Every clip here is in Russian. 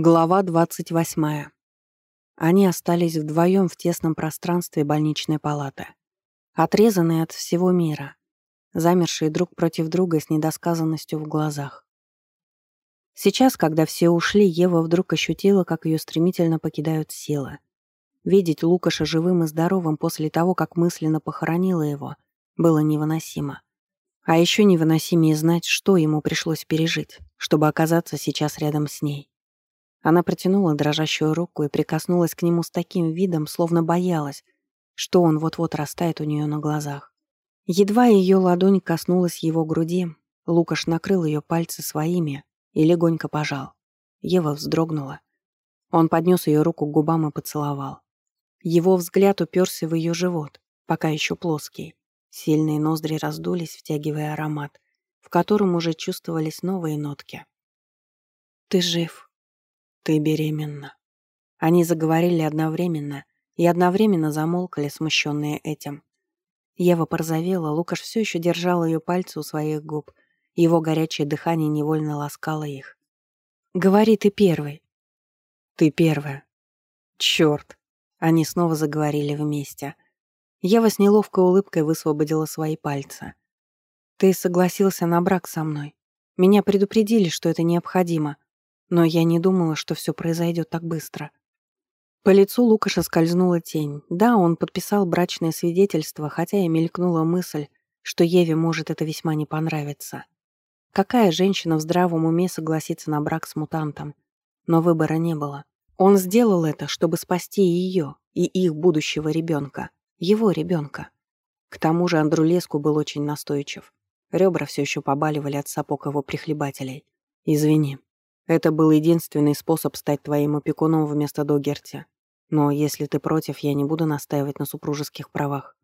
Глава 28. Они остались вдвоем в тесном пространстве больничной палаты. Отрезанные от всего мира, замершие друг против друга с недосказанностью в глазах. Сейчас, когда все ушли, Ева вдруг ощутила, как ее стремительно покидают силы. Видеть Лукаша живым и здоровым после того, как мысленно похоронила его, было невыносимо. А еще невыносимее знать, что ему пришлось пережить, чтобы оказаться сейчас рядом с ней. Она протянула дрожащую руку и прикоснулась к нему с таким видом, словно боялась, что он вот-вот растает у нее на глазах. Едва ее ладонь коснулась его груди, Лукаш накрыл ее пальцы своими и легонько пожал. Ева вздрогнула. Он поднес ее руку к губам и поцеловал. Его взгляд уперся в ее живот, пока еще плоский. Сильные ноздри раздулись, втягивая аромат, в котором уже чувствовались новые нотки. «Ты жив», «Ты беременна». Они заговорили одновременно и одновременно замолкали, смущенные этим. Ева порозовела, Лукаш все еще держал ее пальцы у своих губ. Его горячее дыхание невольно ласкало их. «Говори ты первый». «Ты первая». «Чёрт». Они снова заговорили вместе. Ева с неловкой улыбкой высвободила свои пальцы. «Ты согласился на брак со мной. Меня предупредили, что это необходимо. Но я не думала, что все произойдет так быстро. По лицу Лукаша скользнула тень. Да, он подписал брачное свидетельство, хотя и мелькнула мысль, что Еве может это весьма не понравиться. Какая женщина в здравом уме согласится на брак с мутантом? Но выбора не было. Он сделал это, чтобы спасти ее и их будущего ребенка. Его ребенка. К тому же Андрулеску был очень настойчив. Ребра все еще побаливали от сапог его прихлебателей. «Извини», это был единственный способ стать твоим опекуном вместо Догерти. Но если ты против, я не буду настаивать на супружеских правах.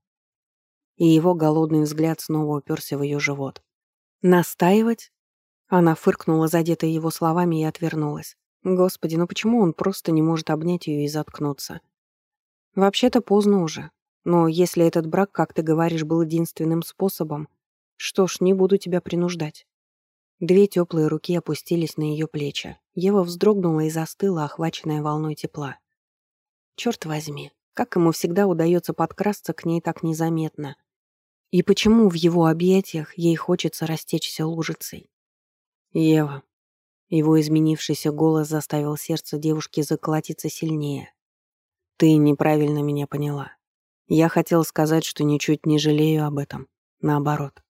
И его голодный взгляд снова уперся в ее живот. «Настаивать?» Она фыркнула, задетая его словами, и отвернулась. Господи, ну почему он просто не может обнять ее и заткнуться? Вообще-то поздно уже. Но если этот брак, как ты говоришь, был единственным способом, что ж, не буду тебя принуждать. Две теплые руки опустились на ее плечи. Ева вздрогнула и застыла, охваченная волной тепла. Черт возьми, как ему всегда удается подкрасться к ней так незаметно. И почему в его объятиях ей хочется растечься лужицей? Ева. Его изменившийся голос заставил сердце девушки заколотиться сильнее. Ты неправильно меня поняла. Я хотел сказать, что ничуть не жалею об этом. Наоборот.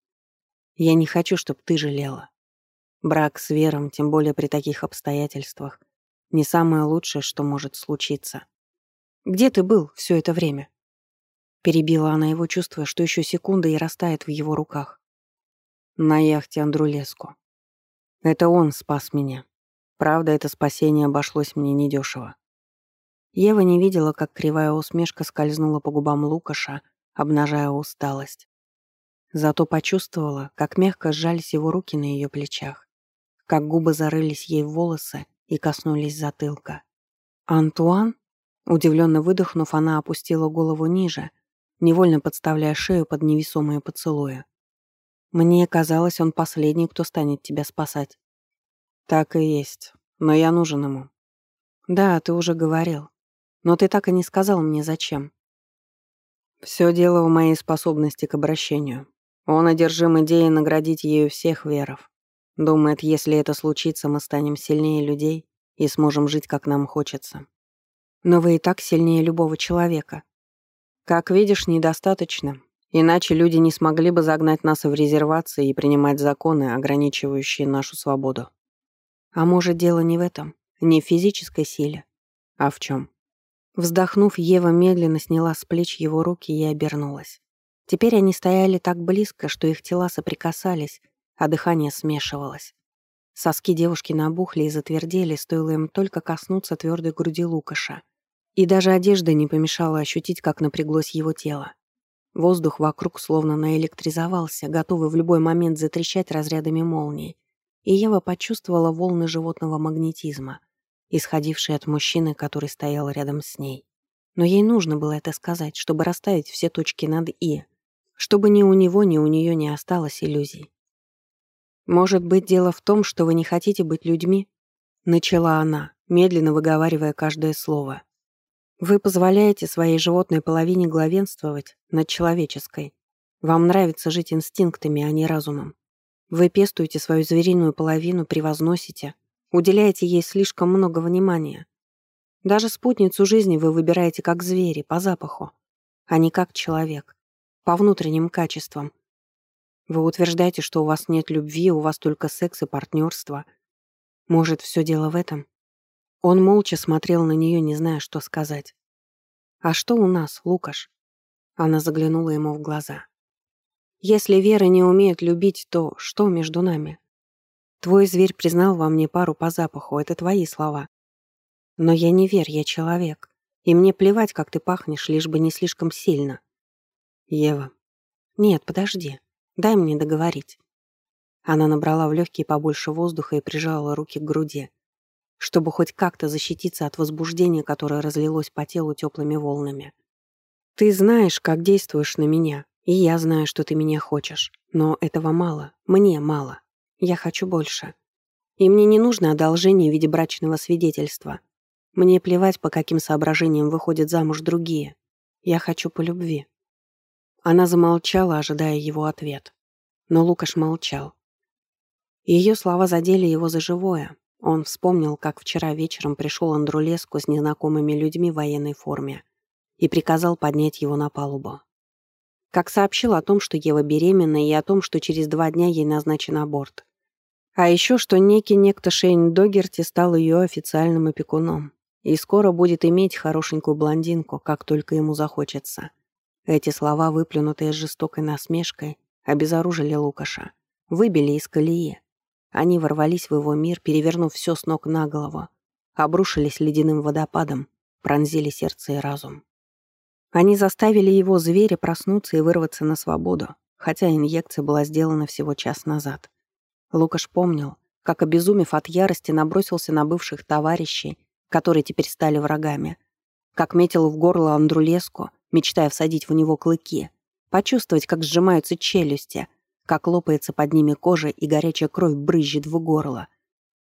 Я не хочу, чтобы ты жалела. Брак с Вером, тем более при таких обстоятельствах, не самое лучшее, что может случиться. «Где ты был все это время?» Перебила она его, чувствуя, что еще секунда и растает в его руках. На яхте Андрулеску. Это он спас меня. Правда, это спасение обошлось мне недешево. Ева не видела, как кривая усмешка скользнула по губам Лукаша, обнажая усталость. Зато почувствовала, как мягко сжались его руки на ее плечах как губы зарылись ей в волосы и коснулись затылка. «Антуан?» Удивленно выдохнув, она опустила голову ниже, невольно подставляя шею под невесомые поцелуи. «Мне казалось, он последний, кто станет тебя спасать». «Так и есть, но я нужен ему». «Да, ты уже говорил. Но ты так и не сказал мне, зачем». «Все дело в моей способности к обращению. Он одержим идеей наградить ею всех веров. Думает, если это случится, мы станем сильнее людей и сможем жить, как нам хочется. Но вы и так сильнее любого человека. Как видишь, недостаточно. Иначе люди не смогли бы загнать нас в резервации и принимать законы, ограничивающие нашу свободу. А может, дело не в этом, не в физической силе, а в чем? Вздохнув, Ева медленно сняла с плеч его руки и обернулась. Теперь они стояли так близко, что их тела соприкасались, а дыхание смешивалось. Соски девушки набухли и затвердели, стоило им только коснуться твердой груди Лукаша. И даже одежда не помешала ощутить, как напряглось его тело. Воздух вокруг словно наэлектризовался, готовый в любой момент затрещать разрядами молний. И Ева почувствовала волны животного магнетизма, исходившие от мужчины, который стоял рядом с ней. Но ей нужно было это сказать, чтобы расставить все точки над «и», чтобы ни у него, ни у нее не осталось иллюзий. «Может быть, дело в том, что вы не хотите быть людьми?» Начала она, медленно выговаривая каждое слово. Вы позволяете своей животной половине главенствовать над человеческой. Вам нравится жить инстинктами, а не разумом. Вы пестуете свою звериную половину, превозносите, уделяете ей слишком много внимания. Даже спутницу жизни вы выбираете как звери, по запаху, а не как человек, по внутренним качествам. Вы утверждаете, что у вас нет любви, у вас только секс и партнерство. Может, все дело в этом? Он молча смотрел на нее, не зная, что сказать. «А что у нас, Лукаш?» Она заглянула ему в глаза. «Если Вера не умеет любить, то что между нами? Твой зверь признал во мне пару по запаху, это твои слова. Но я не Вер, я человек. И мне плевать, как ты пахнешь, лишь бы не слишком сильно. Ева. Нет, подожди. Дай мне договорить. Она набрала в легкие побольше воздуха и прижала руки к груди чтобы хоть как-то защититься от возбуждения, которое разлилось по телу теплыми волнами. «Ты знаешь, как действуешь на меня, и я знаю, что ты меня хочешь. Но этого мало, мне мало. Я хочу больше. И мне не нужно одолжение в виде брачного свидетельства. Мне плевать, по каким соображениям выходят замуж другие. Я хочу по любви». Она замолчала, ожидая его ответ. Но Лукаш молчал. Ее слова задели его за живое, он вспомнил, как вчера вечером пришел Андрулеску с незнакомыми людьми в военной форме и приказал поднять его на палубу. Как сообщил о том, что Ева беременна, и о том, что через два дня ей назначен аборт. А еще, что некий некто Шейн Догерти стал ее официальным опекуном и скоро будет иметь хорошенькую блондинку, как только ему захочется. Эти слова, выплюнутые с жестокой насмешкой, обезоружили Лукаша, выбили из колеи. Они ворвались в его мир, перевернув все с ног на голову, обрушились ледяным водопадом, пронзили сердце и разум. Они заставили его зверя проснуться и вырваться на свободу, хотя инъекция была сделана всего час назад. Лукаш помнил, как, обезумев от ярости, набросился на бывших товарищей, которые теперь стали врагами, как метил в горло Андрулеску, мечтая всадить в него клыки, почувствовать, как сжимаются челюсти, как лопается под ними кожа и горячая кровь брызжет в горло.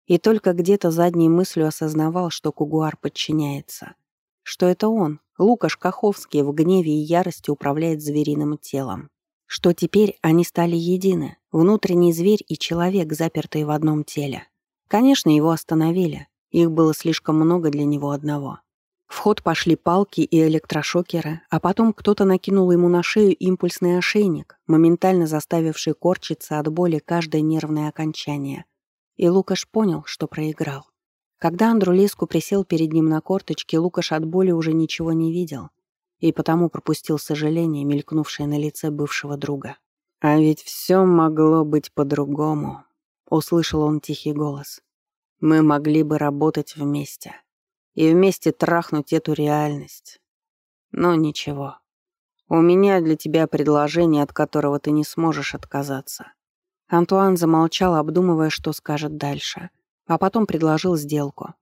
И только где-то задней мыслью осознавал, что Кугуар подчиняется. Что это он, Лукаш Каховский, в гневе и ярости управляет звериным телом. Что теперь они стали едины, внутренний зверь и человек, запертые в одном теле. Конечно, его остановили. Их было слишком много для него одного. В ход пошли палки и электрошокеры, а потом кто-то накинул ему на шею импульсный ошейник, моментально заставивший корчиться от боли каждое нервное окончание. И Лукаш понял, что проиграл. Когда Андрулеску присел перед ним на корточки, Лукаш от боли уже ничего не видел и потому пропустил сожаление, мелькнувшее на лице бывшего друга. «А ведь все могло быть по-другому», — услышал он тихий голос. «Мы могли бы работать вместе» и вместе трахнуть эту реальность. Но ничего. У меня для тебя предложение, от которого ты не сможешь отказаться». Антуан замолчал, обдумывая, что скажет дальше, а потом предложил сделку.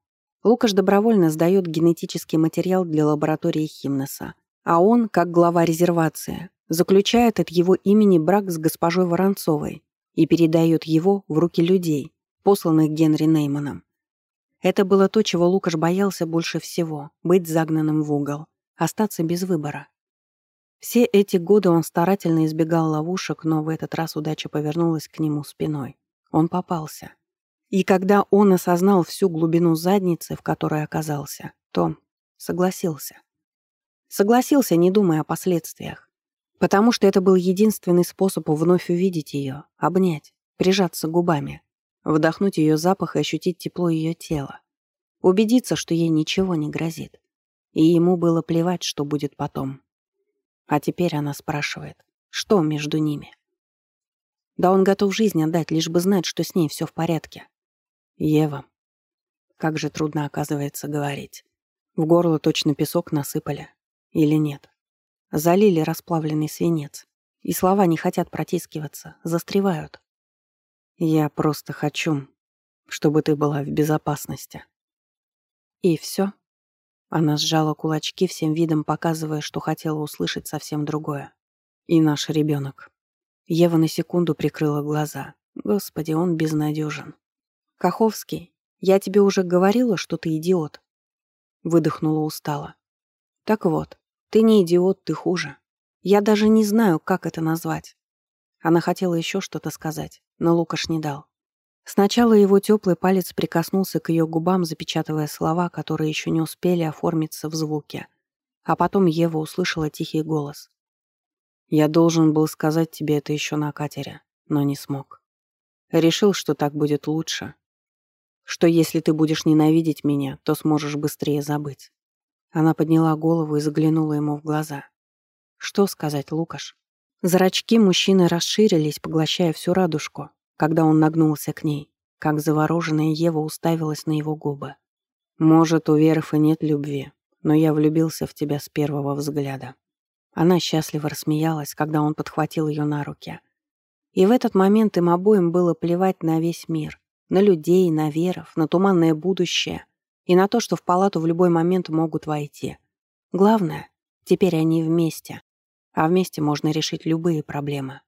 Лукаш добровольно сдает генетический материал для лаборатории Химнеса, а он, как глава резервации, заключает от его имени брак с госпожой Воронцовой и передает его в руки людей, посланных Генри Нейманом. Это было то, чего Лукаш боялся больше всего — быть загнанным в угол, остаться без выбора. Все эти годы он старательно избегал ловушек, но в этот раз удача повернулась к нему спиной. Он попался. И когда он осознал всю глубину задницы, в которой оказался, то согласился. Согласился, не думая о последствиях. Потому что это был единственный способ вновь увидеть ее, обнять, прижаться губами вдохнуть ее запах и ощутить тепло ее тела, убедиться, что ей ничего не грозит. И ему было плевать, что будет потом. А теперь она спрашивает, что между ними. Да он готов жизнь отдать, лишь бы знать, что с ней все в порядке. Ева. Как же трудно, оказывается, говорить. В горло точно песок насыпали. Или нет. Залили расплавленный свинец. И слова не хотят протискиваться, застревают. Я просто хочу, чтобы ты была в безопасности. И все. Она сжала кулачки всем видом, показывая, что хотела услышать совсем другое. И наш ребенок. Ева на секунду прикрыла глаза. Господи, он безнадежен. Каховский, Я тебе уже говорила, что ты идиот. Выдохнула устало. Так вот, ты не идиот, ты хуже. Я даже не знаю, как это назвать. Она хотела еще что-то сказать, но Лукаш не дал. Сначала его теплый палец прикоснулся к ее губам, запечатывая слова, которые еще не успели оформиться в звуке. А потом Ева услышала тихий голос. «Я должен был сказать тебе это еще на катере, но не смог. Решил, что так будет лучше. Что если ты будешь ненавидеть меня, то сможешь быстрее забыть». Она подняла голову и заглянула ему в глаза. Что сказать, Лукаш? Зрачки мужчины расширились, поглощая всю радужку, когда он нагнулся к ней, как завороженная Ева уставилась на его губы. «Может, у Веров и нет любви, но я влюбился в тебя с первого взгляда». Она счастливо рассмеялась, когда он подхватил ее на руки. И в этот момент им обоим было плевать на весь мир, на людей, на веров, на туманное будущее и на то, что в палату в любой момент могут войти. Главное, теперь они вместе, а вместе можно решить любые проблемы.